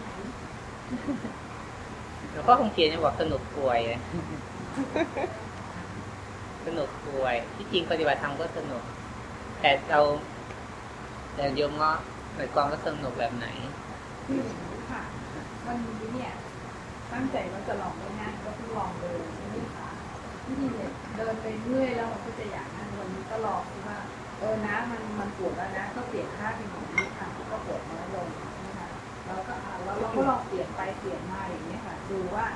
ไหนหลวงพ่อคงเขียนจะบอกสนุกป่วยสนุกป่วย ที่จริงปฏิบัติธรรมก็สนุก แต่เราแต่โยมเงาะหมายความว่าสนุกแบบไหนค่ะวันนี้เนี่ยตั้งใจว่าจะลองไม่ง่ายก็ทดลองเดินใช่ไหมคะที่นี่เนี่ยเดินไปเรื่อยแล้วมันก็จะอยากนั่งวันนี้ก็ลองว่าเออนะมันมันปวดแล้วนะ ก็เปลี่ยนท่าเป็นอย่างนี้ค่ะก็ปวดน้อยลง นะคะแล้วก็เราเราก็ลองเปลี่ยนไปเปลี่ยนมาอย่างนี้ค่ะดูว่า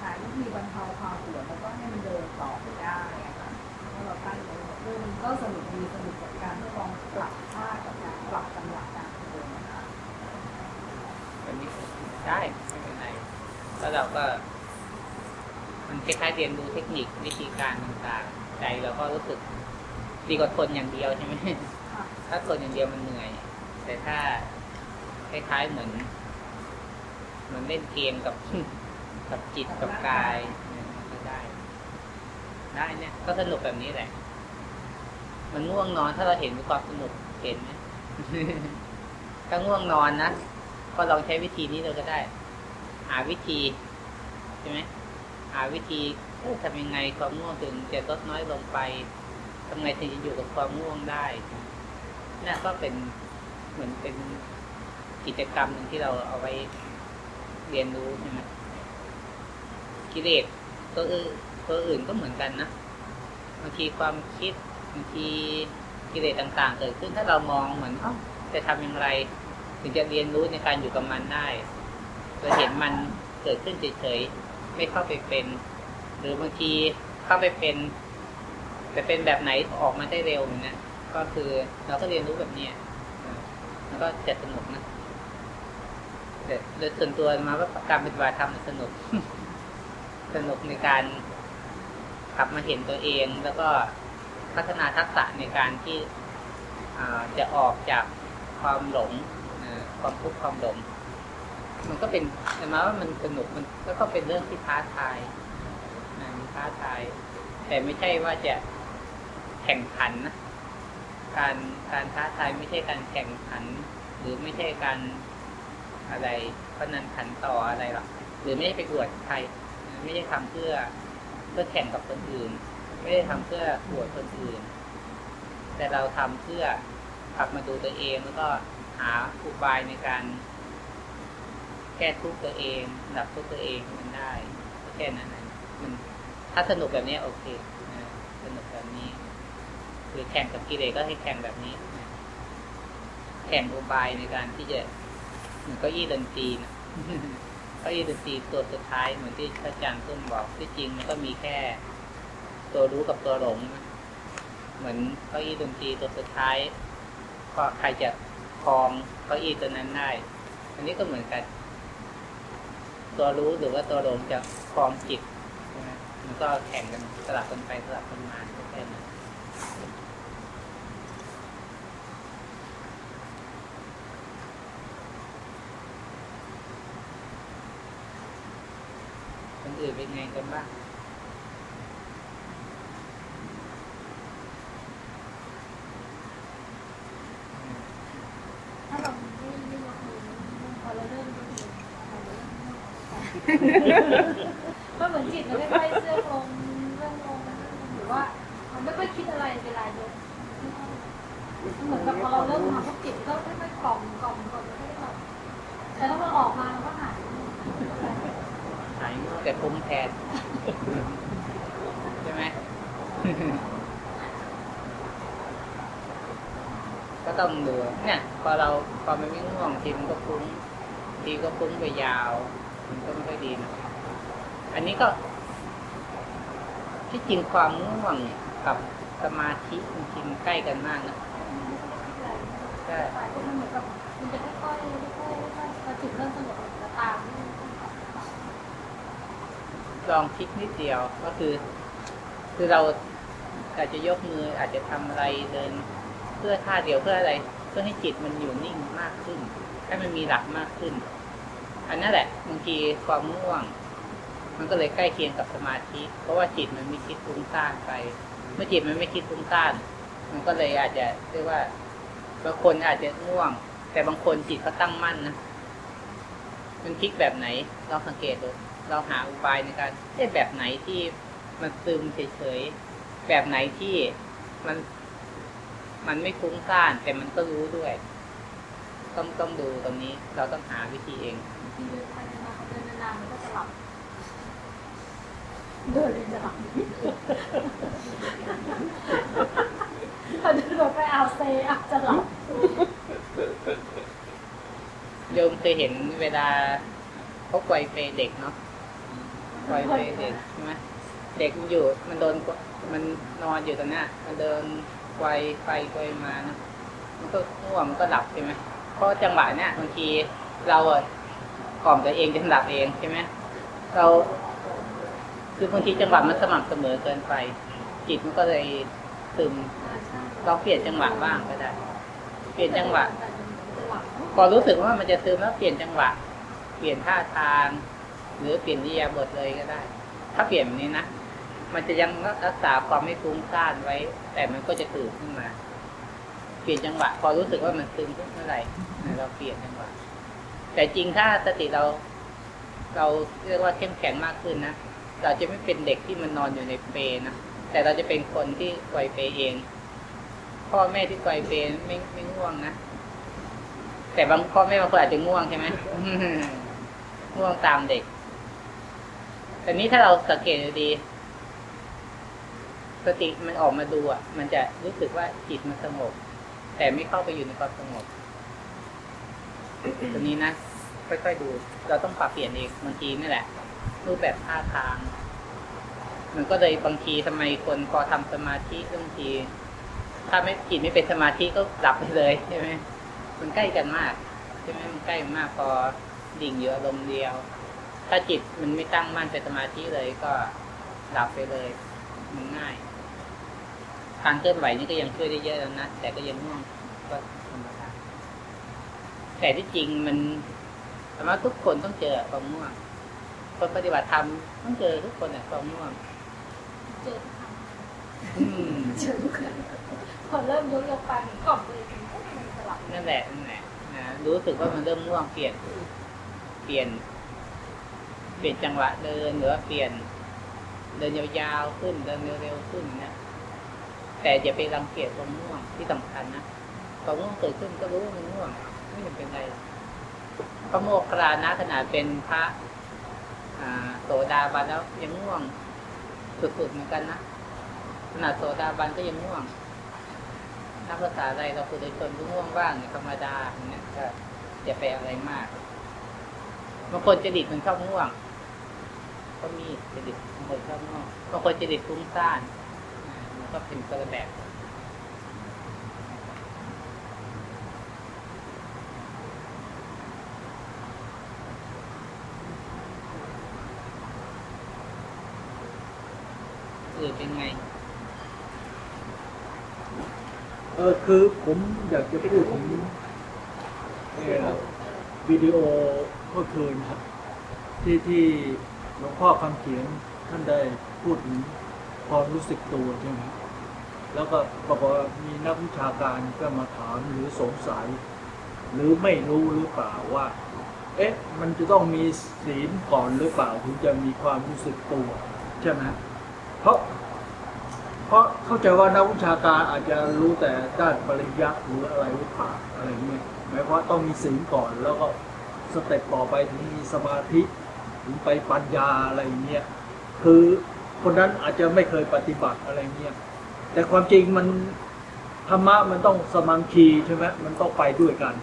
หาวิธีบรรเทาความปวดแล้วก็ให้มันเดินต่อไปได้ค่ะแล้วเราตั้งใจเออมันก็สนุกดีสนุกกับการทดลองปรับท่ากับการปรับจังหวะการเดินนะคะวันนี้ได้ไม่เป็นไรแล้วเราก็ มันคล้ายๆเรียนรู้เทคนิควิธีการต่างๆใจเราก็รู้สึกดีกว่าทนอย่างเดียวใช่ไหมถ้าทนอย่างเดียวมันเหนื่อย แต่ถ้า คล้ายๆเหมือนเหมือนเล่นเกมกับกับจิตกับกายก็ได้ ได้เนี่ย ก็สนุกแบบนี้แหละ มันง่วงนอนถ้าเราเห็นมีความสนุกเห็นไหมถ้าง่วงนอนนะก็ลองใช้วิธีนี้เราก็ได้ หาวิธีใช่ไหมหาวิธีทำยังไงความง่วงถึงจะลดน้อยลงไปทำไงถึงจะอยู่กับความง่วงได้นี่นก็เป็นเหมือนเป็น กิจกรรมหนึ่งที่เราเอาไว้เรียนรู้ใช่ไหมกิเลสตัวอื่นตัวอื่นก็เหมือนกันนะบางทีความคิดบางทีกิเลสต่าง ๆ เกิดขึ้นถ้าเรามองเหมือนจะทำอย่างไร ถึงจะเรียนรู้ในการอยู่กับมันได้เราเห็นมันเกิดขึ้นเฉยๆไม่เข้าไปเป็น หรือบางทีเข้าไปเป็นแต่เป็นแบบไหนออกมาได้เร็วเนี่ยก็คือเราก็เรียนรู้แบบนี้แล้วก็จะสนุกนะ แต่โดยส่วนตัวมาว่าการปฏิบัติธรรมสนุก สนุกในการกลับมาเห็นตัวเอง แล้วก็พัฒนาทักษะในการที่จะออกจากความหลงความทุกข์ความหลงมันก็เป็นแต่มาว่ามันสนุกมันก็เป็นเรื่องที่ท้าทายนท้าทาย แต่ไม่ใช่ว่าจะแข่งขันนะการการท้าทายไม่ใช่การแข่งขัน หรือไม่ใช่การ อะไรพนันขันต่ออะไรหรอกหรือไม่ได้ไปอวดใคร ไม่ได้ทำเพื่อเพื่อแข่งกับคนอื่น ไม่ได้ทำเพื่ออวดคนอื่น แต่เราทำเพื่อกลับมาดูตัวเองแล้วก็หาอุบายในการแก้ทุกตัวเองดับทุกตัวเองมันได้แค่นั้นมันถ้าสนุกแบบนี้โอเคสนุกแบบนี้คือแข่งกับกิเลสก็ให้แข่งแบบนี้ แข่งอุบายในการที่จะ มือนก็ยี่ดนตรีนะก็ยี่ดนตรีตัวสุดท้ายเหมือนที่พระอาจารย์ตุ้มบอกที่จริงมันก็มีแค่ ตัวรู้กับตัวหลงเหมือนก็ยี่ดนตรีตัวสุดท้ายก็ใครจะคลองก็ยี่ตัวนั้นได้ อันนี้ก็เหมือนกัน ตัวรู้หรือว่าตัวหลงจะคลองจิตมันก็แข่งกันสลับกันไปสลับกันมาแค่นั้น อื่นเป็นไงกันบ้างถ้าเราไม่ไม่ยกมือพอเราเริ่มยกมือเราเริ่มมันเหมือนจิตมันไม่ค่อยเสื่อมลงเรื่องลงหรือว่ามันไม่ค่อยคิดอะไรเวลายกเหมือนกับพอเราเริ่มทำพวกจิตก็ไม่ค่อยกล่อมกล่อมกล่อมไม่ได้แบบแต่ถ้ามันออกมามั นก็หายหายแต่ภูมิแทน ใช่ไหมก็ต้องดูเนี่ย พอเราพอมันไม่ง่วงทีมันก็ฟุ้งทีก็ฟุ้งไปยาว มันก็ไม่ค่อยดีนะอันนี้ก็ ที่จริงความง่วงกับสมาธิจริงใกล้กันมากนะใช่มันจะค่อยๆค่อยๆพอถึงเริ่มสงบจะตาม ลองคิดนิดเดียวก็คือ คือเราอาจจะยกมืออาจจะทำอะไรเดิน เพื่อท่าเดียวเพื่ออะไร เพื่อให้จิตมันอยู่นิ่งมากขึ้น ให้มันมีหลักมากขึ้น อันนั้นแหละบางทีความง่วง มันก็เลยใกล้เคียงกับสมาธิ เพราะว่าจิตมันไม่คิดฟุ้งซ่านไป เมื่อจิตมันไม่คิดฟุ้งซ่าน มันก็เลยอาจจะเรียกว่าบางคนอาจจะง่วง แต่บางคนจิตเขาตั้งมั่นนะมันพลิกแบบไหนเราสังเกตดู เราหาอุบายในการเอ๊ะแบบไหนที่มันซึมเฉยๆ แบบไหนที่มัน มันไม่ฟุ้งซ่าน แต่มันก็รู้ด้วย ต้องต้องดูตรงนี้ เราต้องหาวิธีเองที่เดินไปนานๆเดินนานๆมันก็จะหลับเดินเลยจะหลับถ้าเดินไปเอาเซอาจจะหลับโยมเคยเห็นเวลาเขาไกวเปเด็กเนาะ ไกวเปเด็กใช่ไหมเด็กมันอยู่มันโดนมันนอนอยู่ตรงหน้มันเดินไกวไปไกวมานะมันก็ง่วงมันก็หลับใช่ไหมเพราะจังหวะเนี้ยบางทีเราอะกล่อมตัวเองจนหลับเองใช่ไหมเรา คือบางทีจังหวะมันสม่ำเสมอเกินไป จิตมันก็เลยซึมเราเปลี่ยนจังหวะบ้างก็ได้ เปลี่ยนจังหวะพอรู้สึกว่ามันจะซึมแล้วเปลี่ยนจังหวะ เปลี่ยนท่าทาง หรือเปลี่ยนนิยาบทเลยก็ได้ ถ้าเปลี่ยนแบบนี้นะมันจะยังรักษาความไม่ฟุ้งซ่านไว้ แต่มันก็จะตื่นขึ้นมา เปลี่ยนจังหวะ พอรู้สึกว่ามันซึมขึ้นเมื่อไหร่เราเปลี่ยนจังหวะ แต่จริงถ้าสติเรา เราเรียกว่าเข้มแข็งมากขึ้นนะเราจะไม่เป็นเด็กที่มันนอนอยู่ในเปนะแต่เราจะเป็นคนที่ไกวเปเอง พ่อแม่ที่ไกวเปไม่ไม่ง่วงนะแต่บางพ่อแม่บางคนอาจจะง่วงใช่ไหมง่วงตามเด็ก แต่นี้ถ้าเราสังเกตดีสติมันออกมาดูอะ มันจะรู้สึกว่าจิตมันสงบ แต่ไม่เข้าไปอยู่ในความสงบตัวนี้นะค่อยๆดู เราต้องปรับเปลี่ยนเองบางทีนี่แหละ รูปแบบท่าทาง มันก็เลยบางทีทำไมคนพอทำสมาธิบางที ถ้าไม่จิตไม่เป็นสมาธิก็หลับไปเลยใช่ไหมมันใกล้กันมากใช่ไหมมันใกล้มากพอดิ่งอยู่อารมณ์เดียว ถ้าจิตมันไม่ตั้งมั่นเป็นสมาธิเลยก็ดับไปเลยมันง่าย การเคลื่อนไหวนี่ก็ยังช่วยได้เยอะแล้วนะแต่ก็ยังง่วงก็ธรรมดาแต่ที่จริงมันสามารถทุกคนต้องเจอความง่วงคนปฏิบัติธรรมต้องเจอทุกคนอะความง่วงเจอทุกครั้งอืมเจอทุกครั้งพอเริ่มยกยกไปมันกล่อมตัวเองก็มันจะหลับนั่นแหละนั่นแหละนะรู้สึกว่ามันเริ่มง่วงเปลี่ยน เปลี่ยน เปลี่ยนจังหวะเดินหรือว่าเปลี่ยน เดินยาวๆขึ้นเดินเร็วๆขึ้นนะแต่อย่าไปรังเกียจความง่วงที่สำคัญนะความง่วงเกิดขึ้นก็รู้ว่ามันง่วงไม่จำเป็นไรพระโมคคัลานะขนาดเป็นพระโสดาบันแล้วยังง่วงสุดๆเหมือนกันนะขนาดโสดาบันก็ยังง่วงนักภาษาอะไรเราคือชนก็ง่วงบ้างธรรมดาเนี่ยก็อย่าไปอะไรมากบางคนจริตมันชอบง่วง ก็มีจริตบางคนชอบง่วงบางคนจริตฟุ้งซ่านมันก็เป็นคนละแบบอื่นเป็นไง เออคือผมอยากจะพูดถึงวิดีโอเมื่อคืนครับ ที่ที่ หลวงพ่อคำเขียนท่านได้พูดถึงความรู้สึกตัวใช่ไหมแล้วก็บอกว่ามีนักวิชาการก็มาถามหรือสงสัย หรือไม่รู้หรือเปล่าว่า เอ๊ะ มันจะต้องมีศีลก่อนหรือเปล่าถึงจะมีความรู้สึกตัวใช่ไหมเพราะเพราะเข้าใจว่านักวิชาการอาจจะรู้แต่ด้านปริยัติหรืออะไรหรือเปล่าอะไรเงี้ยหมายความว่าต้องมีศีลก่อนแล้วก็สเต็ปต่อไปถึงมีสมาธิ ถึงไปปัญญาอะไรเงี้ยคือคนนั้นอาจจะไม่เคยปฏิบัติอะไรเงี้ยแต่ความจริงมันธรรมะมันต้องสมังคีใช่ไหมมันต้องไปด้วยกัน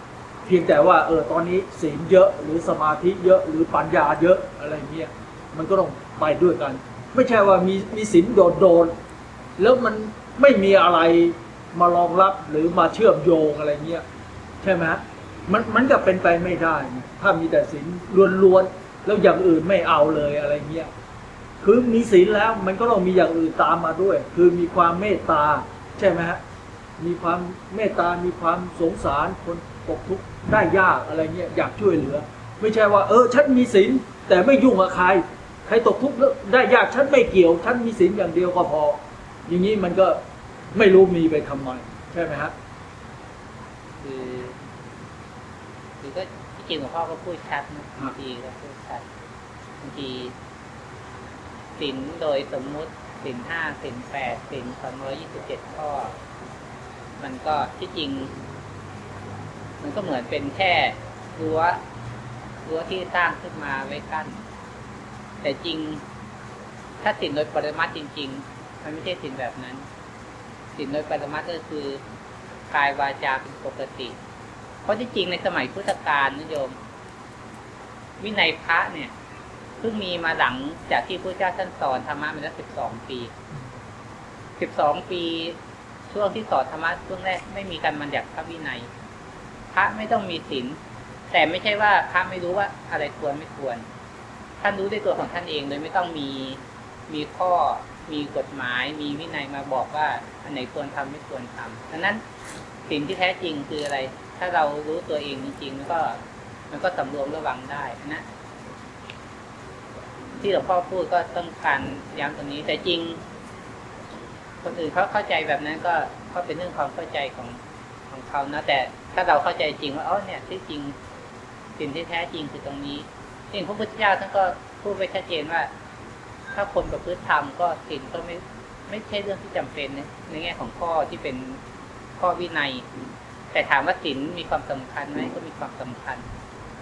เพียงแต่ว่าเออตอนนี้ศีลเยอะหรือสมาธิเยอะหรือปัญญาเยอะอะไรเงี้ยมันก็ต้องไปด้วยกัน ไม่ใช่ว่ามีมีศีลโดดๆแล้วมันไม่มีอะไรมารองรับหรือมาเชื่อมโยงอะไรเงี้ยใช่ไหมมันมันก็เป็นไปไม่ได้ ถ้ามีแต่ศีลล้วนๆ แล้วอย่างอื่นไม่เอาเลยอะไรเงี้ยคือมีศีลแล้วมันก็ต้องมีอย่างอื่นตามมาด้วย คือมีความเมตตาใช่ไหมฮะมีความเมตตา มีความสงสารคนตกทุกข์ได้ยากอะไรเงี้ยอยากช่วยเหลือ ไม่ใช่ว่า เออฉันมีศีลแต่ไม่ยุ่งกับใครใครตกทุกข์แล้วได้ยากฉันไม่เกี่ยว ฉันมีศีลอย่างเดียวก็พอ อย่างนี้มันก็ไม่รู้มีไปทำไมใช่ไหมฮะคือคือก็จริงหลวงพ่อก็พูดชัดนะบางทีก็พูดชัดบางทีศีลโดยสมมุติศีลห้าศีลแปดศีลสองร้อยี่สิบเจ็ดข้อ มันก็ที่จริง มันก็เหมือนเป็นแค่รั้วรั้วที่สร้างขึ้นมาไว้กั้น แต่จริง ถ้าศีลโดยปริมาตรจริง ๆ มันไม่ใช่ศีลแบบนั้นศีลโดยปริมาตรก็คือกายวาจาเป็นปกติ เพราะที่จริงในสมัยพุทธกาลนะโยม วินัยพระเนี่ย เพิ่งมีมาหลังจากที่พระเจ้าท่านสอนธรรมะมาแล้วสิบสองปีสิบสองปีช่วงที่สอนธรรมะช่วงแรกไม่มีการบัญญัติพระวินัย พระไม่ต้องมีศีลแต่ไม่ใช่ว่าพระไม่รู้ว่าอะไรควรไม่ควร ท่านรู้ด้วยตัวของท่านเองโดยไม่ต้องมีมีข้อมีกฎหมาย มีวินัยมาบอกว่า อันไหนควรทำไม่ควรทำดังนั้นศีลที่แท้จริงคืออะไร ถ้าเรารู้ตัวเองจริงๆมันก็ มันก็สำรวมระวังได้นะ ที่หลวงพ่อพูดก็ต้องการย้ำตรงนี้ แต่จริง คนอื่นเขาเข้าใจแบบนั้นก็ก็เป็นเรื่องความเข้าใจของของเขานะแต่ถ้าเราเข้าใจจริงว่าอ๋อเนี่ยที่จริงสิ่งที่แท้จริงคือตรงนี้สิ่งพระพุทธเจ้าท่านก็พูดไว้ชัดเจนว่า ถ้าคนประพฤติธรรมก็ศีลก็ไม่ไม่ใช่เรื่องที่จำเป็นนในแง่ของข้อที่เป็นข้อวินัย แต่ถามว่าศีลมีความสำคัญไหมก็มีความสำคัญ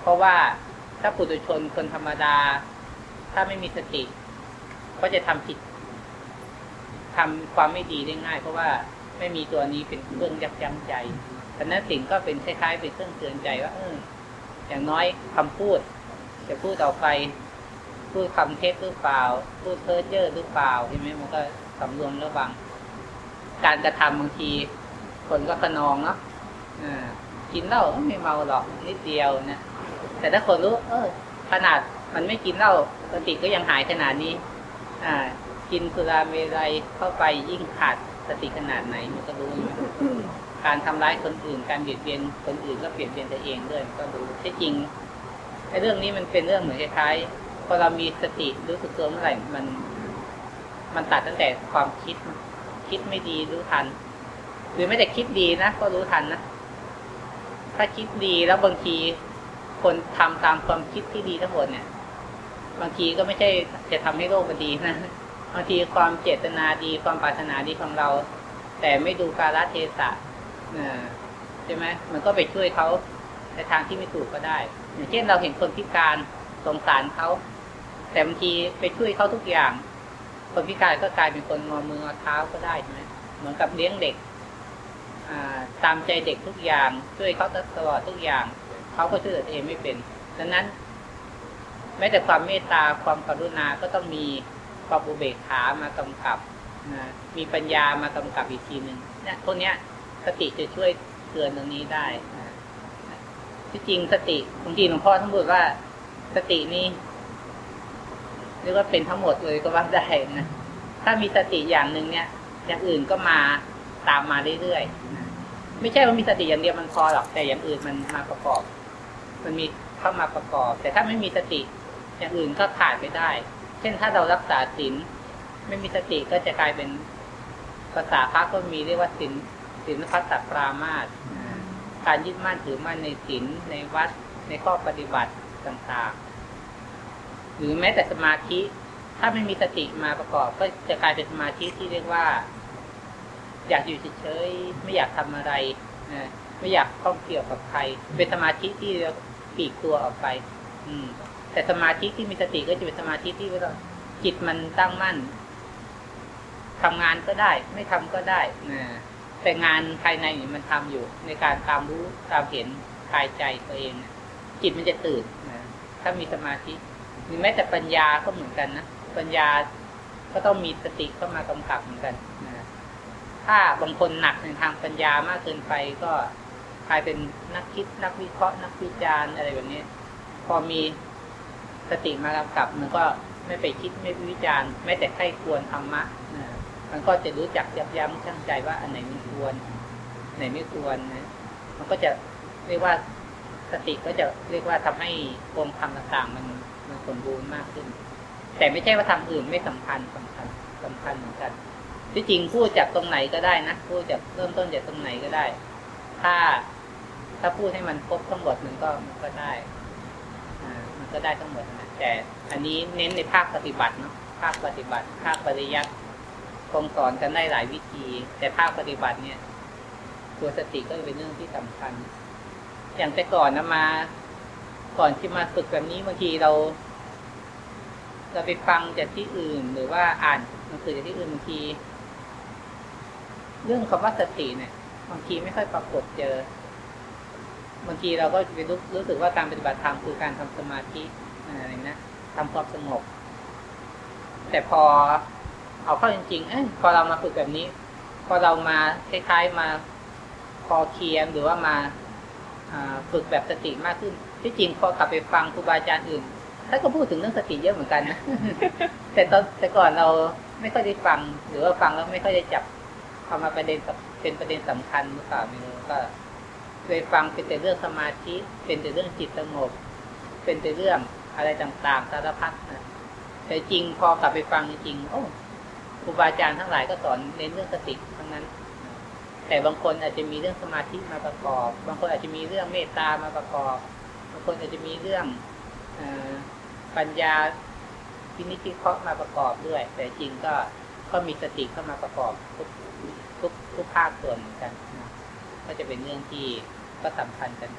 เพราะว่าถ้าปุถุชนคนธรรมดา ถ้าไม่มีสติ ก็จะทำผิดทำความไม่ดีได้ง่าย เพราะว่าไม่มีตัวนี้เป็นเครื่องยับยั้งใจดังนั้นสิ่งก็เป็นคล้ายๆ เป็นเครื่องเตือนใจว่าเอออย่างน้อยคำพูด จะพูดต่อไป พูดคำเท็จหรือเปล่า พูดเพ้อเจ้อหรือเปล่าใช่ไหมมันก็สำรวมระวัง การกระทำบางที คนก็ขนองเนาะอ่ากินเหล้าไม่เมาหรอกนิดเดียวนะแต่ถ้าคนรู้ เออ ขนาดมันไม่กินเหล้า สติก็ยังหายขนาดนี้ อ่า กินสุราเมรัยเข้าไปยิ่งขาดสติขนาดไหนมันก็รู้การทำร้ายคนอื่น การเบียดเบียนคนอื่นก็เบียดเบียนตัวเองด้วยก็รู้ที่จริงไอ้เรื่องนี้มันเป็นเรื่องเหมือนคล้ายๆพอเรามีสติรู้สึกตัวเมื่อไหร่มัน มันตัดตั้งแต่ความคิด คิดไม่ดีรู้ทัน หรือไม่แต่คิดดีนะก็รู้ทันนะถ้าคิดดีแล้วบางทีคนทำตามความคิดที่ดีทั้งหมดเนี่ย บางทีก็ไม่ใช่จะทำให้โลกมันดีนะบางทีความเจตนาดีความปรารถนาดีของเรา แต่ไม่ดูกาลเทศะใช่ไหมมันก็ไปช่วยเขาในทางที่ไม่ถูกก็ได้ อย่างเช่นเราเห็นคนพิการสงสารเขาแต่บางทีไปช่วยเขาทุกอย่าง คนพิการก็กลายเป็นคนงอมืองอเท้าก็ได้ใช่ไหมเหมือนกับเลี้ยงเด็กตามใจเด็กทุกอย่าง ช่วยเขาตลอดทุกอย่างเขาก็ช่วยตัวเองไม่เป็นดังนั้น แม้แต่ความเมตตาความกรุณาก็ต้องมีความอุเบกขามากำกับนะมีปัญญามากำกับอีกทีหนึ่งเนี่ยพวกเนี้ยสติจะช่วยเตือนตรงนี้ได้ที่จริงสติบางทีหลวงพ่อท่านพูดว่าสตินี้เรียกว่าเป็นทั้งหมดเลยก็ว่าได้นะถ้ามีสติอย่างหนึ่งเนี่ย อย่างอื่นก็มาตามมาเรื่อยๆไม่ใช่ว่ามีสติอย่างเดียวมันพอหรอกแต่อย่างอื่นมันมาประกอบ มันมีเข้ามาประกอบ แต่ถ้าไม่มีสติ อย่างอื่นก็ขาดไปได้ เช่นถ้าเรารักษาศีลไม่มีสติก็จะกลายเป็นภาษาพระก็มีเรียกว่าศีลศีลพัสสปรามาสการยึดมั่นถือมั่นในศีลในวัดในข้อปฏิบัติต่างๆ หรือแม้แต่สมาธิ ถ้าไม่มีสติมาประกอบ ก็จะกลายเป็นสมาธิที่เรียกว่า อยากอยู่เฉยๆไม่อยากทำอะไรนะไม่อยากข้องเกี่ยวกับใคร เป็นสมาธิที่ปีกตัวออกไป อืม แต่สมาธิที่มีสติก็จะเป็นสมาธิที่ว่าจิตมันตั้งมั่นทำงานก็ได้ ไม่ทำก็ได้นะแต่งานภายในนี่มันทำอยู่ ในการตามรู้ตามเห็นกายใจตัวเองนะจิตมันจะตื่นนะถ้ามีสมาธิหรือแม้แต่ปัญญาก็เหมือนกันนะปัญญาก็ต้องมีสติเข้ามากำกับเหมือนกันนะถ้าบางคนหนักในทางปัญญามากเกินไปก็กลายเป็นนักคิดนักวิเคราะห์นักวิจารณ์อะไรแบบนี้ พอมี สติมากำกับมันก็ไม่ไปคิดไม่วิจารณ์ไม่แต่ใครควรธรรมะนะมันก็จะรู้จักยับยั้งชั่งใจว่าอันไหนมันควรไหนไม่ควรนะมันก็จะเรียกว่าสติก็จะเรียกว่าทำให้องค์ธรรมต่างๆมันมันสมบูรณ์มากขึ้น แต่ไม่ใช่ว่าทำอื่นไม่สำคัญสำคัญสำคัญเหมือนกันที่จริงพูดจากตรงไหนก็ได้นะพูดจากเริ่มต้นจากตรงไหนก็ได้ ถ้าถ้าพูดให้มันครบทั้งหมดมันก็มันก็ได้ ก็ได้ทั้งหมดนะแต่อันนี้เน้นในภาคปฏิบัติเนาะภาคปฏิบัติ ภาคปริยัติคงสอนกันได้หลายวิธี แต่ภาคปฏิบัติเนี่ย ตัวสติก็เป็นเรื่องที่สำคัญ อย่างแต่ก่อนนะมา ก่อนที่มาฝึกแบบนี้บางทีเราเราไปฟังจากที่อื่น หรือว่าอ่านหนังสือจากที่อื่นบางที เรื่องคำว่าสติเนี่ยบางทีไม่ค่อยปรากฏเจอ บางทีเราก็ไปรู้รู้สึกว่าการปฏิบัติธรรมคือการทำสมาธิอะไรนะทำความสงบ แต่พอเอาเข้าจริงๆเอ้พอเรามาฝึกแบบนี้ พอเรามาคล้ายๆมาพอเคียมหรือว่ามาฝึกแบบสติมากขึ้น ที่จริงพอกลับไปฟังครูบาอาจารย์อื่นท่านก็พูดถึงเรื่องสติเยอะเหมือนกันนะแต่ตอนแต่ก่อนเราไม่ค่อยได้ฟัง หรือว่าฟังแล้วไม่ค่อยได้จับเอามาประเด็นเป็นประเด็นสำคัญหรือเปล่าไม่รู้ก็ เคยฟังเป็นแต่เรื่องสมาธิ เป็นแต่เรื่องจิตสงบ เป็นแต่เรื่องอะไรต่างๆสารพัดนะแต่จริงพอกลับไปฟังจริงโอ้ครูบาอาจารย์ทั้งหลายก็สอนเน้นเรื่องสติทั้งนั้น แต่บางคนอาจจะมีเรื่องสมาธิมาประกอบ บางคนอาจจะมีเรื่องเมตตามาประกอบ บางคนอาจจะมีเรื่องอปัญญาพินิจพิเคราะห์มาประกอบด้วย แต่จริงก็ก็มีสติเข้ามาประกอบทุกทุกทุกภาคส่วนเหมือนกันก็จะเป็นเรื่องที่ ก็สำคัญกัน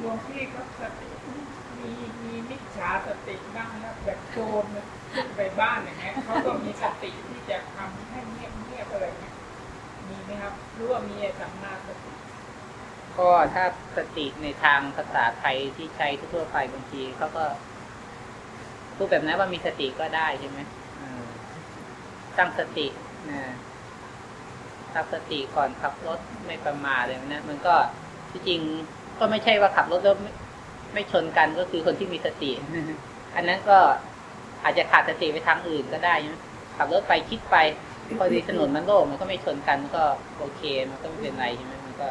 หลวงพี่ก็สติมีมีมิจฉาสติบ้างนะแบบโจรนี่ยขึ้นไปบ้านอย่างเงี้ยเขาก็มีสติที่จะทำให้เงียบเงียบอะไรเงี้ยมีไหมครับหรือว่ามีสัมมาสติก็ถ้าสติในทางภาษาไทยที่ใช้ทั่วไปบางทีเขาก็ พูดแบบนั้นว่ามีสติก็ได้ใช่ไหมตั้งสตินะตั้งสติก่อนขับรถไม่ประมาทเลยนะมันก็ที่จริงก็ไม่ใช่ว่าขับรถแล้วไม่ไม่ชนกันก็คือคนที่มีสติ อันนั้นก็อาจจะขาดสติไปทางอื่นก็ได้นะขับรถไปคิดไปพอดีถนนมันโล่งมันก็ไม่ชนกันก็โอเค มันก็ไม่เป็นไรใช่ไหมมันก็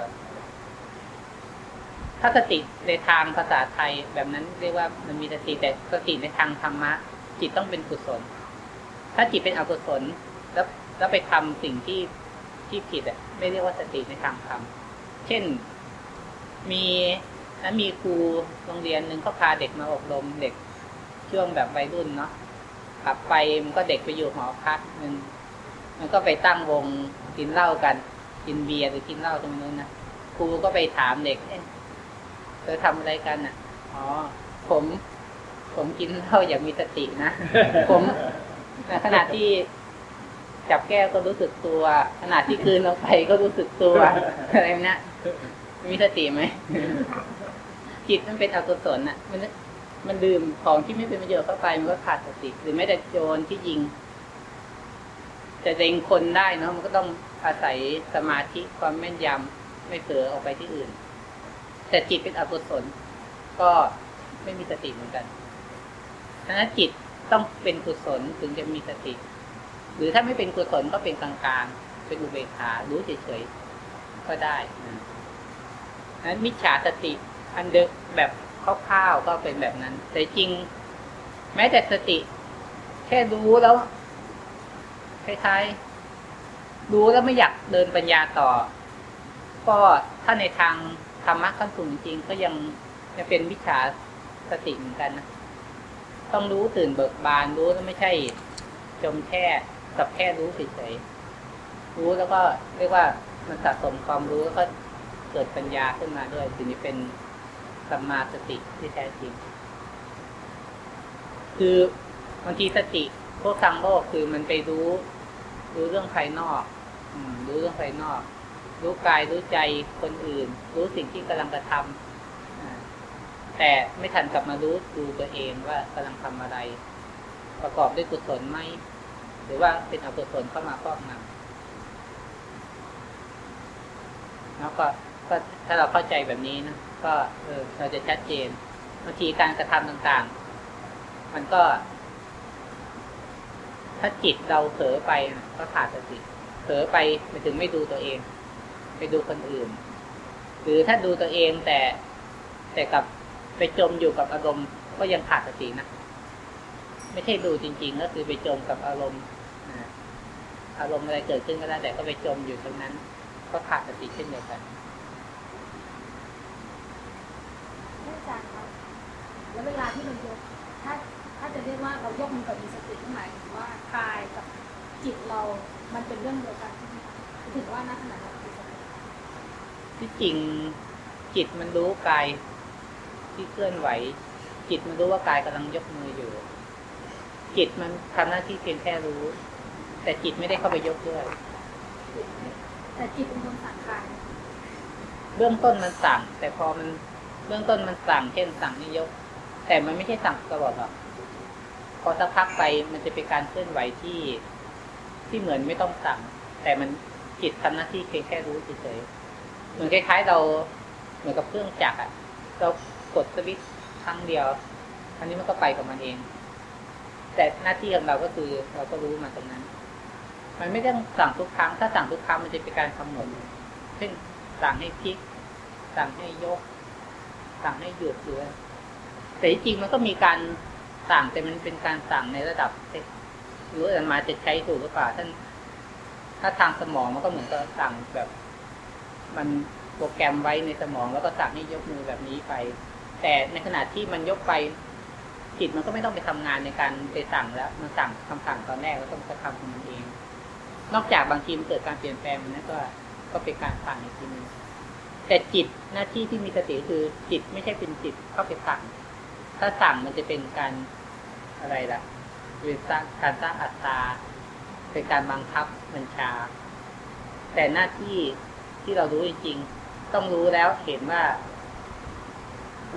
ถ้าสติในทางภาษาไทยแบบนั้นเรียกว่ามันมีสติแต่สติในทางธรรมะ จิตต้องเป็นกุศล ถ้าจิตเป็นอกุศลแล้วแล้วไปทำสิ่งที่ที่ผิดอะไม่เรียกว่าสติในทางธรรม เช่นมีนั้นมีครูโรงเรียนหนึ่งก็พาเด็กมาอบรมเด็กช่วงแบบวัยรุ่นเนาะขับไปมันก็เด็กไปอยู่หอพักหนึ่งมันก็ไปตั้งวงกินเหล้ากัน กินเบียร์หรือกินเหล้าตรงนู้นนะครูก็ไปถามเด็ก ธอทำอะไรกันอะ อ๋อ ผม ผมกินเหล้าอย่างมีสตินะ ผมในขณะที่จับแก้วก็รู้สึกตัว ขณะที่คืนลงไปก็รู้สึกตัว อะไรนะมีสติไหมจิตมันเป็นอกุศลอะ มันมันดื่มของที่ไม่เป็นประโยชน์เข้าไปมันก็ขาดสติ หรือแม้แต่โจรที่ยิงจะเล็งคนได้เนาะมันก็ต้องอาศัยสมาธิความแม่นยำไม่เผลอออกไปที่อื่น แต่จิตเป็นอกุศลก็ไม่มีสติเหมือนกันฉะนั้นจิตต้องเป็นกุศลถึงจะมีสติ หรือถ้าไม่เป็นกุศลก็เป็นกลางๆ เป็นอุเบกขารู้เฉยๆก็ได้นะนั้นมิจฉาสติอันเดแบบคร่าวๆก็เป็นแบบนั้น แต่จริง แม้แต่สติ แค่รู้แล้วคล้ายๆรู้แล้วไม่อยากเดินปัญญาต่อ ก็ถ้าในทาง รรมะขั้นสูงจริงก็ยังจะเป็นวิชาสติเหมือนกันนะต้องรู้ตื่นเบิกบานรู้แล้วไม่ใช่ จมแค่กับแค่รู้เฉยๆรู้แล้วก็เรียกว่ามันสะสมความรู้แล้วก็เกิดปัญญาขึ้นมาด้วยถึงจะเป็นสัมมาสติที่แท้จริง คือบางทีสติพวกทางโลกคือมันไปรู้ รู้เรื่องภายนอก อืม รู้เรื่องภายนอก รู้กายรู้ใจคนอื่น รู้สิ่งที่กำลังกระทำแต่ไม่ทันกลับมารู้ดูตัวเองว่ากำลังทำอะไร ประกอบด้วยกุศลไหมหรือว่าเป็นอกุศลเข้ามาครอบงำแล้วก็ก็ถ้าเราเข้าใจแบบนี้นะก็เออเราจะชัดเจนบางทีการกระทำต่างๆ มันก็ ถ้าจิตเราเผลอไปก็ขาดสติเผลอไปไปถึงไม่ดูตัวเอง ไปดูคนอื่น หรือถ้าดูตัวเองแต่แต่กับไปจมอยู่กับอารมณ์ก็ยังขาดสตินะ ไม่ใช่ดูจริง ๆ ก็คือไปจมกับอารมณ์อารมณ์อะไรเกิดขึ้นก็ได้แต่ก็ไปจมอยู่ตรงนั้น ก็ขาดสติเช่นเดียวกันอาจารย์ครับแล้วเวลาที่เรายกถ้าถ้าจะเรียกว่าเรายกมือกับมีสติหมายถึงว่ากายกับจิตเรา มันเป็นเรื่องเดียวกันใช่ไหมคะถึงว่าณขณะนั้น ที่จริงจิตมันรู้กายที่เคลื่อนไหว จิตมันรู้ว่ากายกำลังยกมืออยู่ จิตมันทำหน้าที่เพียงแค่รู้ แต่จิตไม่ได้เข้าไปยกด้วยแต่จิตเป็นคนสั่งกายเบื้องต้นมันสั่ง แต่พอมันเบื้องต้นมันสั่งเช่นสั่งให้ยก แต่มันไม่ใช่สั่งตลอดหรอกพอสักพักไปมันจะเป็นการเคลื่อนไหวที่ที่เหมือนไม่ต้องสั่ง แต่มันจิตทำหน้าที่เพียงแค่รู้เฉยๆเห มือนคล้ายๆเราเหมือนกับเครื่องจักรอะเรากดสวิตช์ครั้งเดียว อันนี้มันก็ไปกับมันเอง แต่หน้าที่ของเราก็คือเราก็รู้มันตรงนั้น มันไม่ต้องสั่งทุกครั้ง ถ้าสั่งทุกครั้งมันจะเป็นการกำหนดเช่นสั่งให้พลิก สั่งให้ยก สั่งให้หยุดหรือแต่จริงมันก็มีการสั่งแต่มันเป็นการสั่งในระดับหรืออาจมาจะใช้ถูกหรือเปล่าท่านถ้าทางสมองมันก็เหมือนกับสั่งแบบ มันโปรแกรมไว้ในสมองแล้วก็สั่งให้ยกมือแบบนี้ไป แต่ในขณะที่มันยกไปจิตมันก็ไม่ต้องไปทำงานในการไปสั่งแล้วมันสั่งคำสั่งตอนแรกแล้วต้องกระทำของมันเอง นอกจากบางทีมันเกิดการเปลี่ยนแปลงมันนั่นก็ก็เป็นการสั่งอีกทีนึงแต่จิตหน้าที่ที่มีสติคือจิตไม่ใช่เป็นจิตเข้าไปสั่ง ถ้าสั่งมันจะเป็นการอะไรล่ะเป็นสร้างการสร้างอัตตาเป็นการบังคับบัญชา แต่หน้าที่ ที่เรารู้จริงๆต้องรู้แล้วเห็นว่า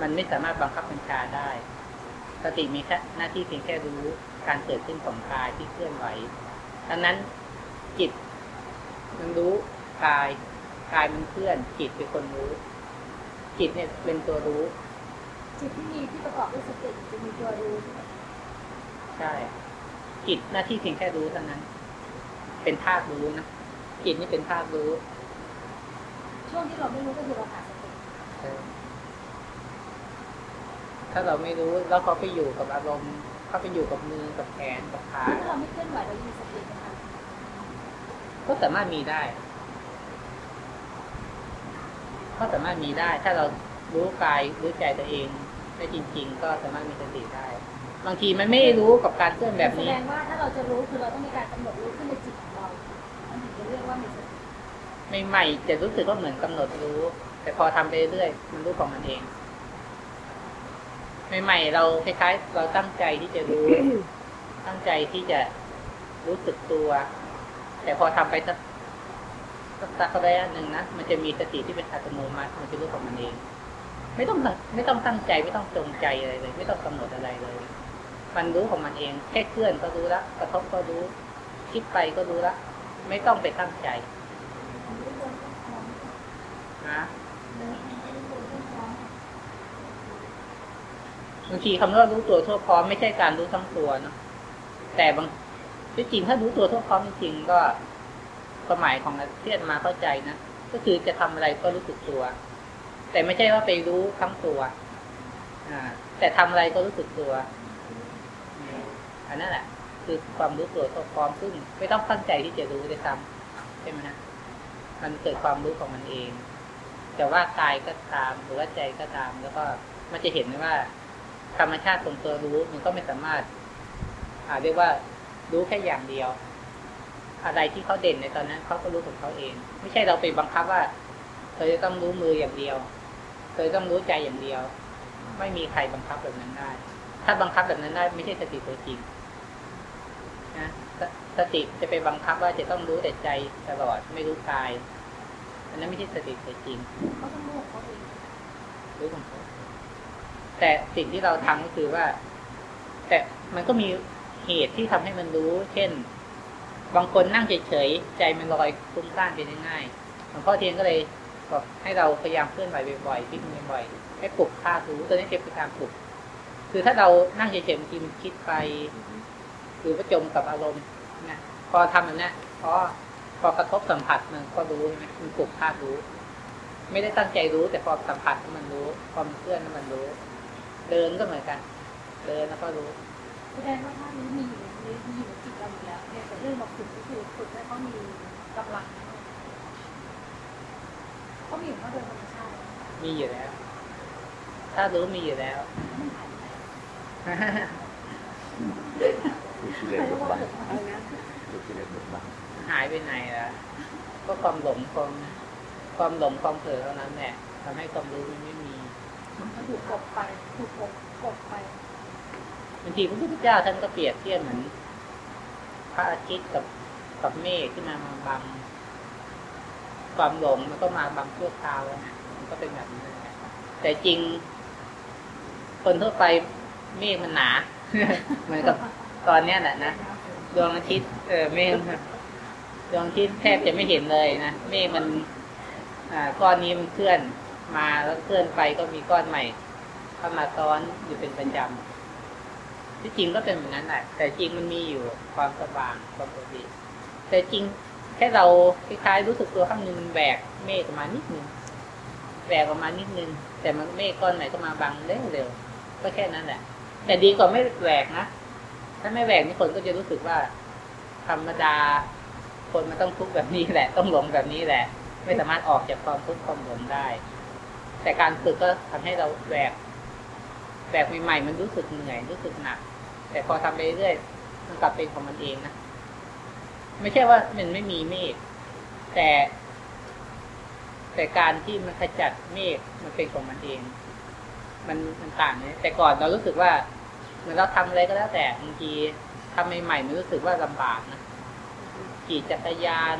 มันไม่สามารถบังคับบัญชาได้สติมีแค่หน้าที่เพียงแค่รู้การเกิดขึ้นของกายที่เคลื่อนไหวดังนั้นจิตมันรู้กายกายมันเคลื่อน จิตเป็นคนรู้ จิตเนี่ยเป็นตัวรู้ จิตที่มีที่ประกอบด้วยสติจะมีตัวรู้ใช่จิตหน้าที่เพียงแค่รู้เท่านั้น เป็นธาตุรู้นะจิตนี่เป็นธาตุรู้ ช่วงที่เราไม่รู้ก็คือเราขาดสติถ้าเราไม่รู้แล้วเขาไปอยู่กับอารมณ์เขาไปอยู่กับมือกับแขนกับขาถ้าเราไม่เคลื่อนไหวเรามีสตินะคะก็สามารถมีได้ก็สามารถมีได้ ถ้าเรารู้กายรู้ใจตัวเองได้จริง ๆ ก็สามารถมีสติได้ บางทีมันไม่ได้รู้กับการเคลื่อนแบบแสนี้ดงว่าถ้าเราจะรู้คือเราต้องมีการกำหนดรู้ขึ้นในจิตของเรามันถึงจะเรียกว่ามีสติ ใหม่ๆจะรู้สึกว่าเหมือนกำหนดรู้ แต่พอทำไปเรื่อยมันรู้ของมันเองใหม่ๆเราคล้ายๆเราตั้งใจที่จะรู้ ตั้งใจที่จะรู้สึกตัว แต่พอทำไปสักสักระยะหนึ่งนะมันจะมีสติที่เป็นอัตโนมัติมันจะรู้ของมันเอง ไม่ต้องไม่ต้องตั้งใจไม่ต้องจงใจอะไรเลย ไม่ต้องกำหนดอะไรเลย มันรู้ของมันเอง แค่เคลื่อนก็รู้ละกระทบก็รู้ คิดไปก็รู้ละไม่ต้องไปตั้งใจ นะบางทีคำว่ารู้ตัวทั่วพร้อมไม่ใช่การรู้ทั้งตัวเนาะแต่บางที่จริงถ้ารู้ตัวทั่วพร้อมจริงๆก็ความหมายของเทีย์มาเข้าใจนะก็คือจะทำอะไรก็รู้สึกตัว แต่ไม่ใช่ว่าไปรู้ทั้งตัวอ่าแต่ทำอะไรก็รู้สึกตัวอันนั้นแหละคือความรู้ตัวทั่วพร้อมซึ่งไม่ต้องตั้งใจที่จะรู้ด้วยซ้ำใช่ไหมนะมันเกิดความรู้ของมันเอง แต่ว่ากายก็ตาม หรือว่าใจก็ตาม แล้วก็มันจะเห็นว่า ธรรมชาติของตัวรู้มันก็ไม่สามารถอ่าเรียกว่ารู้แค่อย่างเดียว อะไรที่เขาเด่นในตอนนั้นเขาก็รู้ของเขาเอง ไม่ใช่เราไปบังคับว่าเธอจะต้องรู้มืออย่างเดียวเธอต้องรู้ใจอย่างเดียว ไม่มีใครบังคับแบบนั้นได้ ถ้าบังคับแบบนั้นได้ ไม่ใช่สติตัวจริงนะสสติจะไปบังคับว่าจะต้องรู้แต่ใจตลอดไม่รู้กาย อันนั้นไม่ใช่สติตัวจริงเขาต้องรู้ของเขาเองรู้ของเขาแต่สิ่งที่เราทำก็คือว่า แต่มันก็มีเหตุที่ทำให้มันรู้ เช่น บางคนนั่งเฉยๆใจมันลอยฟุ้งซ่านไปได้ง่ายหลวงพ่อเทียนก็เลยบอกให้เราพยายามเคลื่อนไหวบ่อยๆพลิกมือบ่อยๆให้ปลุกธาตุรู้ตัวนี้เป็นการปลุก คือถ้าเรานั่งเฉยๆบางทีมันคิดไปหรือประจมกับอารมณ์นะพอทำแบบนี้พอ พอกระทบสัมผัสมันก็รู้ใช่ไหมมันปลุกธาตุรู้ ไม่ได้ตั้งใจรู้แต่พอสัมผัสมันรู้พอมันเคลื่อนมันรู้ เดินก็เหมือนกัน เดินแล้วก็รู้แสดงว่าถ้านี้มีอยู่ในมีอยู่ในจิตเราอยู่แล้วเนี่ยแต่เรื่องมาฝึกก็คือฝึกให้เขามีกำลังเขามีอยู่แล้วโดยธรรมชาติมีอยู่แล้ว ถ้ารู้มีอยู่แล้วมันหายไปดูกิเลสบดบังอะไรนะดูกิเลสบดบัง หายไปไหนล่ะก็ความหลงความความหลงความเผลอเท่านั้นแหละทำให้ความรู้มันไม่มี มันถูกกบไปถูกกบกบไปบางทีพระพุทธเจ้าท่านก็เปรียบเทียบเหมือนพระอาทิตย์กับกับเมฆที่มามาบังความหลงมันก็มาบังชั่วคราวแล้วนะมันก็เป็นแบบนี้แหละแต่จริง คนทั่วไปเมฆมันหนา เหมือนกับตอนเนี้ยแหละนะดวงอาทิตย์เออเมฆ ดวงอาทิตย์แทบจะไม่เห็นเลยนะเมฆมันก้อนนี้มันเคลื่อนมาแล้วเคลื่อนไปก็มีก้อนใหม่เข้ามาซ้อนอยู่เป็นประจำที่จริงก็เป็นแบบนั้นแหละแต่จริงมันมีอยู่ความสว่างความปกติแต่จริงแค่เราคล้ายๆรู้สึกตัวข้างหนึงมันแบกเมฆออกมานิดนึงแบกออกมานิดนึง แต่มันเมฆก้อนไหนก็มาบังเร็วๆก็แค่นั้นแหละ แต่ดีกว่าไม่แบกนะถ้าไม่แบกนี่คนก็จะรู้สึกว่า ธรรมดา คนมันต้องทุกข์แบบนี้แหละ ต้องหลงแบบนี้แหละ ไม่สามารถออกจากความทุกข์ความหลงได้ แต่การฝึกก็ทำให้เราแบกแบกใหม่ๆมันรู้สึกเหนื่อยรู้สึกหนัก แต่พอทำไปเรื่อยๆมันกลับเป็นของมันเองนะไม่ใช่ว่ามันไม่มีเมฆแต่ แต่การที่มันขจัดเมฆมันเป็นของมันเอง มันมันต่างเนี่ยแต่ก่อนเรารู้สึกว่าเหมือนเราทำอะไรก็แล้วแต่บางทีทำใหม่ๆมันรู้สึกว่าลำบากนะ ขี่จักรยาน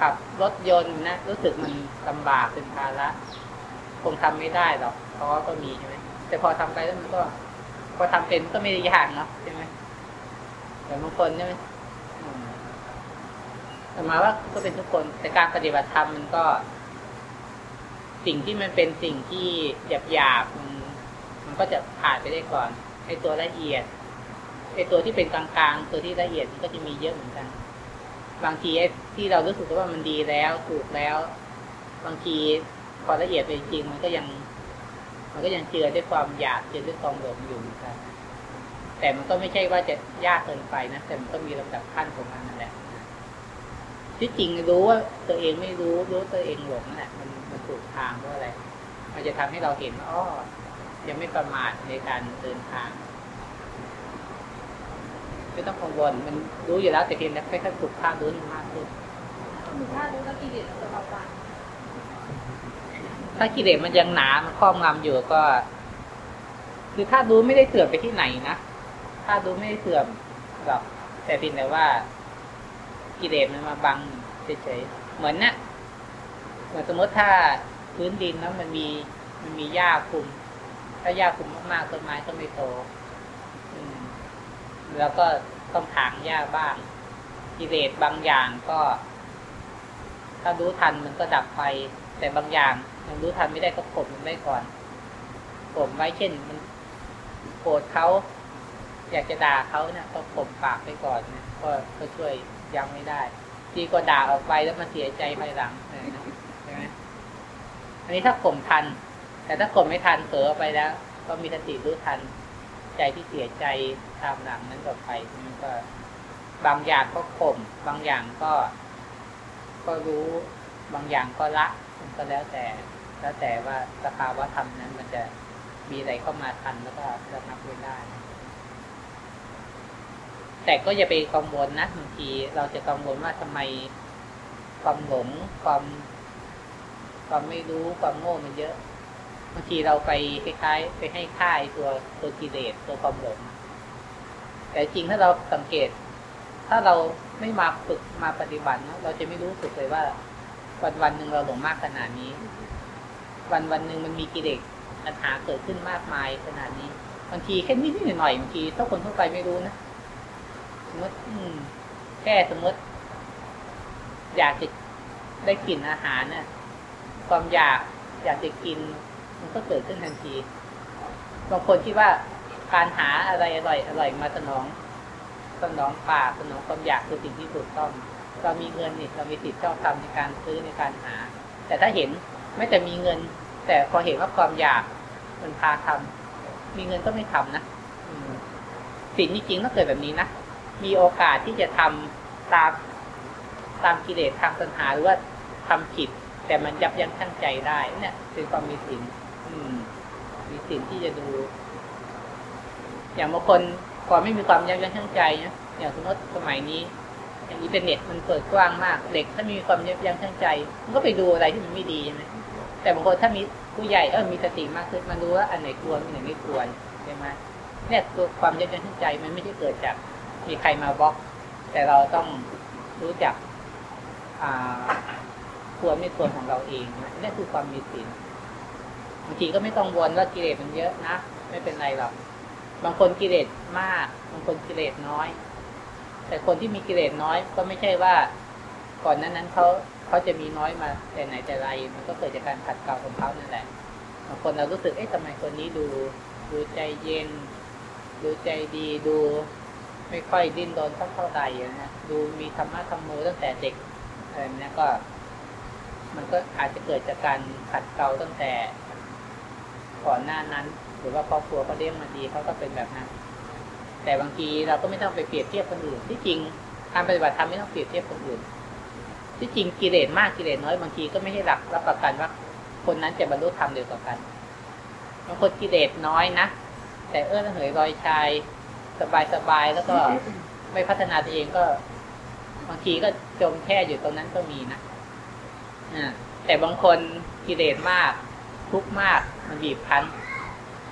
ขับรถยนต์นะ รู้สึกมันลำบากเป็นภาระคงทำไม่ได้หรอกเพราะว่าก็มีใช่ไหมแต่พอทำไปแล้วมันก็พอทำเป็นก็ไม่ได้ยากเนาะใช่ไหมแต่บางคนใช่ไหมอืมแต่มาว่าก็เป็นทุกคนแต่การปฏิบัติธรรมมันก็ สิ่งที่มันเป็นสิ่งที่หยาบหยาบมันมันก็จะผ่านไปได้ก่อนไอ้ตัวละเอียด ไอตัวที่เป็นกลางๆ ตัวที่ละเอียดก็จะมีเยอะเหมือนกัน บางทีที่เรารู้สึกว่ามันดีแล้วถูกแล้ว บางทีพอละเอียดไปจริงมันก็ยัง มันก็ยังเจือด้วยความอยากเจือด้วยความหลงอยู่เหมือนกัน แต่มันก็ไม่ใช่ว่าจะยากเกินไปนะแต่มันก็มีลำดับขั้นของมันนั่นแหละที่จริงรู้ว่าตัวเองไม่รู้รู้ตัวเองหลงนั่นแหละมันมันถูกทางเพราะอะไร มันจะทำให้เราเห็นว่าอ้อยังไม่ประมาทในการเดินทาง ไม่ต้องกังวล มันรู้อยู่แล้วแต่เพียงแต่ค่อยๆฝึกภาครู้ให้มากขึ้นคือถ้ารู้แล้วกิเลสเราจะเบาบางถ้ากิเลสมันยังหนา มันครอบงำอยู่ก็ คือถ้ารู้ไม่ได้เสื่อมไปที่ไหนนะถ้ารู้ไม่ได้เสื่อมหรอกแต่เพียงแต่ว่า กิเลสมันมาบังเฉยๆเหมือนเนี่ยเหมือนสมมติถ้าพื้นดินแล้วมันมีมันมีหญ้าคลุม ถ้าหญ้าคลุมมากๆต้นไม้ก็ไม่โต แล้วก็ต้องถางหญ้าบ้างกิเลสบางอย่างก็ ถ้ารู้ทันมันก็ดับไป แต่บางอย่างมันรู้ทันไม่ได้ก็ข่มมันไว้ก่อนข่มไว้เช่นมันโกรธเขาอยากจะด่าเขาเนี่ยก็ข่มปากไปก่อนนะก็ก็ช่วยยังไม่ได้ดีกว่าด่าออกไปแล้วมันเสียใจภายหลังใช่ไหมอันนี้ถ้าข่มทัน แต่ถ้าข่มไม่ทันเผลอไปแล้ว ก็มีสติรู้ทัน ใจที่เสียใจตามหลังนั้นต่อไปมันก็บางอย่างก็ข่มบางอย่างก็ ก็รู้บางอย่างก็ละมันก็แล้วแต่ แล้วแต่ว่าสภาวะธรรมนั้นมันจะมีอะไรเข้ามาทันแล้วก็ระงับไว้ได้ แต่ก็อย่าไปกังวลนะบางทีเราจะกังวลว่าทำไมความหลงความความไม่รู้ความโง่มันเยอะ บางทีเราไปคล้ายๆ ไปให้ค่ายตัวตัวกิเลสตัวความหลงแต่จริงถ้าเราสังเกต ถ้าเราไม่มาฝึกมาปฏิบัตินะเราจะไม่รู้สึกเลยว่า วันวันหนึ่งเราหลงมากขนาดนี้ วันวันหนึ่งมันมีกิเลสปัญหาเกิดขึ้นมากมายขนาดนี้บางทีแค่นิดนิดหน่อยบางทีถ้าคนทั่วไปไม่รู้นะสมมติแค่สมมติ อยากจะได้กลิ่นอาหารเนี่ยความอยากอยากจะกิน มันก็เกิดขึ้นทันทีบางคนคิดว่าการหาอะไรอร่อยอร่อยมาสนองสนองปากสนองความอยากคือสิ่งที่ถูกต้อง เรามีเงินนี่เรามีสิทธิ์ชอบทำในการซื้อในการหา แต่ถ้าเห็นไม่แต่มีเงิน แต่พอเห็นว่าความอยากมันพาทำมีเงินก็ไม่ทำนะอืมศีลจริงต้องเกิดแบบนี้นะมีโอกาสที่จะทำตามตามกิเลสทางตัณหาหรือว่าทำผิด แต่มันยับยั้งชั่งใจได้เนี่ยคือความมีศีลอื มมีศีลที่จะดู อย่างบางคนก่อนไม่มีความยับยั้งชั่งใจนะอย่างสมมติสมัยนี้ อย่างอินเทอร์เน็ตมันเปิดกว้างมาก เด็กถ้ามีความยับยั้งชั่งใจ มันก็ไปดูอะไรที่มันไม่ดีใช่ไหมแต่บางคนถ้ามีผู้ใหญ่เออมีสติมากขึ้นมันรู้ว่าอันไหนควรอันไหนไม่ควรใช่ไหมเนี่ยตัวความยับยั้งชั่งใจมันไม่ใช่เกิดจากมีใครมาบล็อก แต่เราต้องรู้จักอ่าควรไม่ควรของเราเองนะนี่คือความมีศีล บางทีก็ไม่ต้องวนว่ากิเลสมันเยอะนะ ไม่เป็นไรหรอก บางคนกิเลสมาก บางคนกิเลสน้อย แต่คนที่มีกิเลสน้อย ก็ไม่ใช่ว่า ก่อนนั้นนั้นเขาเขาจะมีน้อยมาแต่ไหนแต่ไร มันก็เกิดจากการขัดเกลาของเขานั่นแหละ บางคนเรารู้สึก เอ๊ะทำไมคนนี้ดู ดูใจเย็น ดูใจดี ดู ไม่ค่อยดิ้นรนเท่าเท่าใดนะ ดูมีธรรมะธรรมโมตั้งแต่เด็กอะไรเนี้ยก็ มันก็อาจจะเกิดจากการขัดเกลาตั้งแต่ ก่อนหน้านั้น หรือว่าครอบครัวเขาเลี้ยงมาดีเขาก็เป็นแบบนั้น แต่บางทีเราก็ไม่ต้องไปเปรียบเทียบคนอื่น ที่จริงการปฏิบัติธรรมไม่ต้องเปรียบเทียบคนอื่น ที่จริงกิเลสมากกิเลสน้อยบางทีก็ไม่ใช่หลักรับประกันว่า คนนั้นจะบรรลุธรรมเดียวกับกันบางคนกิเลสน้อยนะแต่เออระเหยลอยชายสบายสบายแล้วก็ไม่พัฒนาตัวเองก็ บางทีก็จมแค่อยู่ตรงนั้นก็มีนะอ่าแต่บางคนกิเลสมาก ทุกข์มาก มันบีบคั้น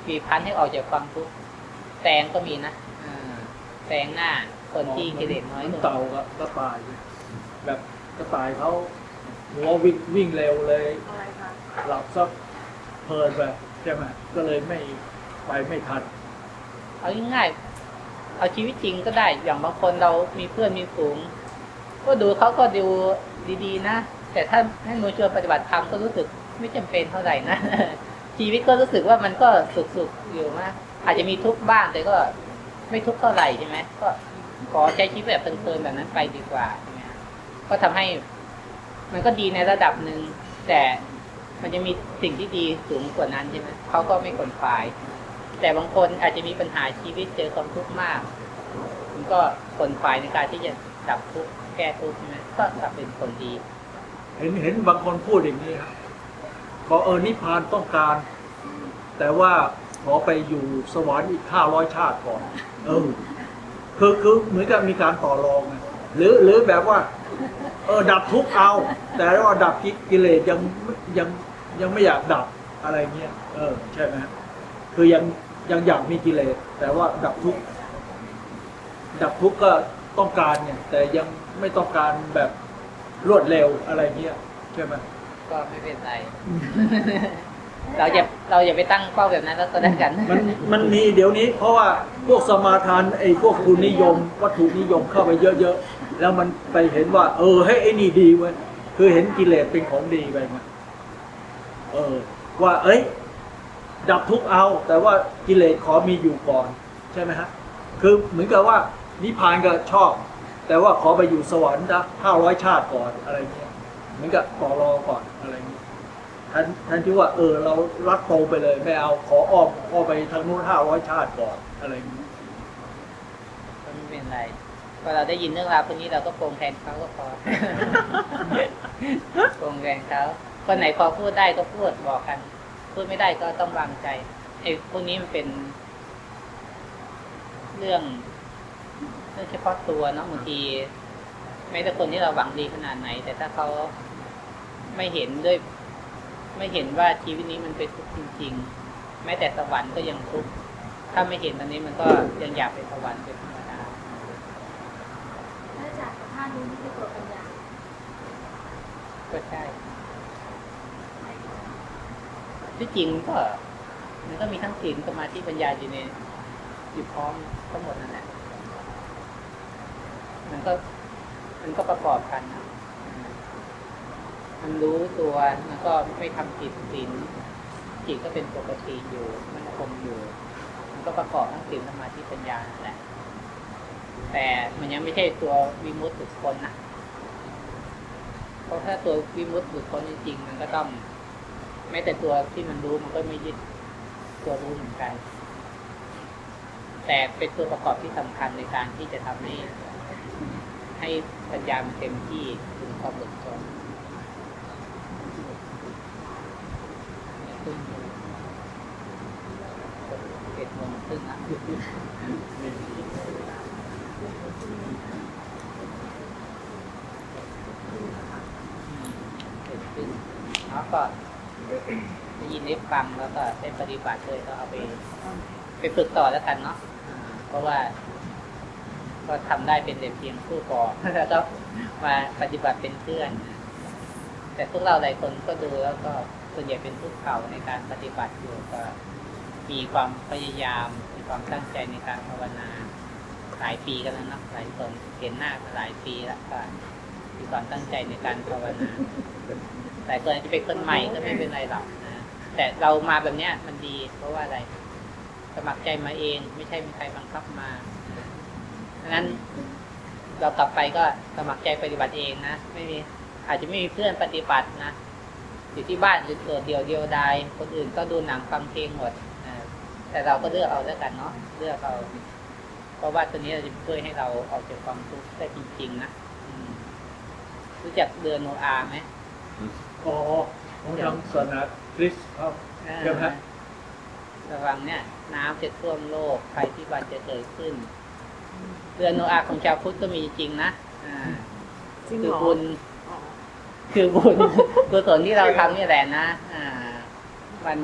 บีบคั้นให้ออกจากความทุกข์แซงก็มีนะอ่าแซงหน้า คนที่กิเลสน้อยเหมืก็เต่ากับกระต่ายเนี่ยแบบกระต่ายเขาหัววิ่งวิ่งเร็วเลยอะไรคะหลับซับเพลินไปใช่ไหมก็เลยไม่ไปไม่ทัน เอาง่ายๆเอาชีวิตจริงก็ได้ อย่างบางคนเรามีเพื่อนมีฝูง ก็ดูเขาก็ดูดีๆนะ แต่ถ้าให้หนูชวนปฏิบัติธรรมก็รู้สึก ไม่จำเป็นเท่าไหร่นะชีวิตก็รู้สึกว่ามันก็สุขๆอยู่มากอาจจะมีทุกข์บ้างแต่ก็ไม่ทุกข์เท่าไหร่ใช่ไหมก็ขอใช้ชีวิตแบบเพลินๆแบบนั้นไปดีกว่าใช่ไหมก็ทำให้ มันก็ดีในระดับหนึ่งแต่มันจะมีสิ่งที่ดีสูงกว่านั้นใช่ไหมเขาก็ไม่ขนฝาย แต่บางคนอาจจะมีปัญหาชีวิตเจอความทุกข์มากมันก็ขนฝายในการที่จะดับทุกข์แก้ทุกข์ใช่ไหมก็กลับเป็นผลดี เห็นเห็นบางคนพูดอย่างนี้ครับ บอเออนิพพานต้องการ แต่ว่าขอไปอยู่สวรรค์อีกห้าร้อยชาติก่อน เออคือคือเหมือนกับมีการต่อรองไงหรือหรือแบบว่า เออดับทุกข์เอา แต่ว่าดับกิเลสยังยังยังไม่อยากดับอะไรเงี้ยเออใช่ไหมคือยังยังอยากมีกิเลสแต่ว่าดับทุกข์ดับทุกข์ก็ต้องการเนี่ย แต่ยังไม่ต้องการแบบรวดเร็วอะไรเงี้ยใช่ไหม ก็ไม่เป็นไร เราอย่าเราอย่าไปตั้งเป้าแบบนั้นแล้วก็ได้กัน มันมันมีเดี๋ยวนี้ เพราะว่าพวกสมาทานไอ้พวกทุนนิยม วัตถุนิยมเข้าไปเยอะๆ แล้วมันไปเห็นว่า เออให้ไอ้นี่ดีเว้ยคือเห็นกิเลสเป็นของดีไปมาเออ ว่า เอ้ย ดับทุกข์เอา แต่ว่ากิเลสขอมีอยู่ก่อน ใช่ไหมฮะ คือเหมือนกับว่านิพพานก็ชอบ แต่ว่าขอไปอยู่สวรรค์นะห้าร้อยชาติก่อนอะไรเงี้ย เหมือนกับต่อรอก่อนอะไรเงี้ยท่านท่านที่ว่า เออ เรารัดโตรงไปเลยไม่เอาขออ้อมอ้อมไปทางนู้นห้าร้อยชาติก่อนอะไรอย่างนี้ก็ไม่เป็นไรพอเราได้ยินเรื่องราวพวกนี้เราก็โปรงแทนเขาก็พอโปรงแทนเขาคนไหนพอพูดได้ก็พูดบอกกัน พูดไม่ได้ก็ต้องวางใจไอ้พวกนี้มันเป็น เรื่องเรื่องเฉพาะตัวเนาะบางทีแม้แต่คนที่เราหวังดีขนาดไหน แต่ถ้าเขา ไม่เห็นด้วยไม่เห็นว่าชีวิตนี้มันเป็นทุกข์จริง ๆ แม้แต่สวรรค์ก็ยังทุกข์ถ้าไม่เห็นตอนนี้มันก็ยังอยากไปสวรรค์เป็นธรรมดาถ้าจากท่านี้นี่คือตัวปัญญาก็ใช่ที่จริงก็มันก็มีทั้งศีลสมาธิปัญญาอยู่ในอยู่พร้อมทั้งหมดนั่นแหละมันก็มันก็ประกอบกันนะ มันรู้ตัวมันก็ไม่ทำผิดศีลจิตก็เป็นปกติอยู่มันคงอยู่ มันก็ประกอบทั้งศีลสมาธิปัญญาแหละแต่มันยังไม่ใช่ตัววิมุตติผลนะเพราะถ้าตัววิมุตติหลุดพ้นจริงๆมันก็ต้องแม้แต่ตัวที่มันรู้มันก็ไม่ยึดตัวรู้เหมือนกัน แต่เป็นตัวประกอบที่สำคัญในการที่จะทำให้ให้ปัญญามันเต็มที่ถึงความหลุดพ้นเจ็ดโมงครึ่งนะเจ็ดครึ่งแล้วก็ได้ยินได้ ฟังแล้วก็ได้ปฏิบัติด้วยก็เอาไป ไปฝึกต่อแล้วกันเนาะอ่าเพราะว่า ก็ทำได้เป็นแต่เพียงผู้ก่อแล้วก็มาปฏิบัติเป็นเพื่อน แต่พวกเราหลายคนก็ดูแล้วก็ส่วนใหญ่เป็นผู้เก่าในการปฏิบัติอยู่ก็มีความพยายามมีความตั้งใจในการภาวนาหลายปีกันแล้วเนอะหลายคนเห็นหน้ามาหลายปีแล้วก็มีความตั้งใจในการภาวนาแต่คนอาจจะเป็นคนใหม่ก็ไม่เป็นไรหรอกนะ แต่เรามาแบบเนี้ยมันดี เพราะว่าอะไร สมัครใจมาเอง ไม่ใช่มีใครบังคับมาดังนั้นเรากลับไปก็สมัครใจปฏิบัติเองนะไม่มีอาจจะไม่มีเพื่อนปฏิบัตินะอยู่ที่บ้านหรือโดดเดียวเดียวดายคนอื่นก็ดูหนังฟังเพลงหมดอ่าแต่เราก็เลือกเอาแล้วกันเนาะเลือกเอาเพราะว่าตัวนี้เราจะช่วยให้เราออกจากความทุกข์ได้จริงๆนะอืมรู้จักเดือนโนอาห์ไหมอ๋อของทางศาสนา คริสต์ครับอ่าใช่ไหมฮะระวังเนี่ย น้ำจะท่วมโลกภัยพิบัติจะเกิดขึ้นเดือนโนอาห์ของชาวพุทธก็มีจริงนะอ่าจริงคืเหอรอบุญคือบุญกุศลที่เราทำนี่แหละนะอ่า มัน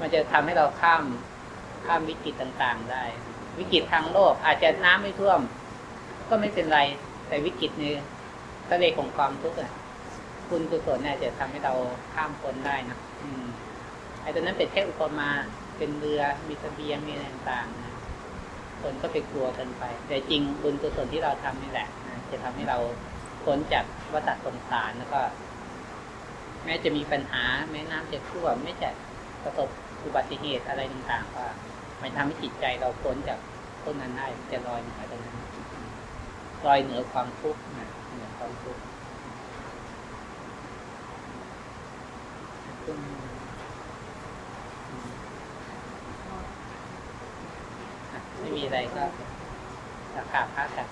มันจะทำให้เราข้ามข้ามวิกฤตต่างๆได้ วิกฤตทางโลก อาจจะน้ำไม่ท่วม ก็ไม่เป็นไร แต่วิกฤตในทะเลของความทุกข์อะ คุณกุศลเนี่ยจะทำให้เราข้ามพ้นได้นะอืมไอ้ตัวนั้นเป็นแค่อุปมาเป็นเรือมีเสบียงมีอะไรต่างๆนะคนก็ไปกลัวกันไป แต่จริงบุญกุศลที่เราทำนี่แหละนะจะทำให้เราพ้นจากวัฏสงสารแล้วก็ แม้จะมีปัญหา แม้น้ำจะท่วมไม่จะประสบอุบัติเหตุอะไรต่างๆก็มันทำให้จิตใจเราพ้นจากต้นนั้นได้จะลอยเหนือตรงนั้นลอยเหนือความทุกข์นะเหนือความทุกข์อืมอะ ไม่มีอะไรก็ราคาพักกัน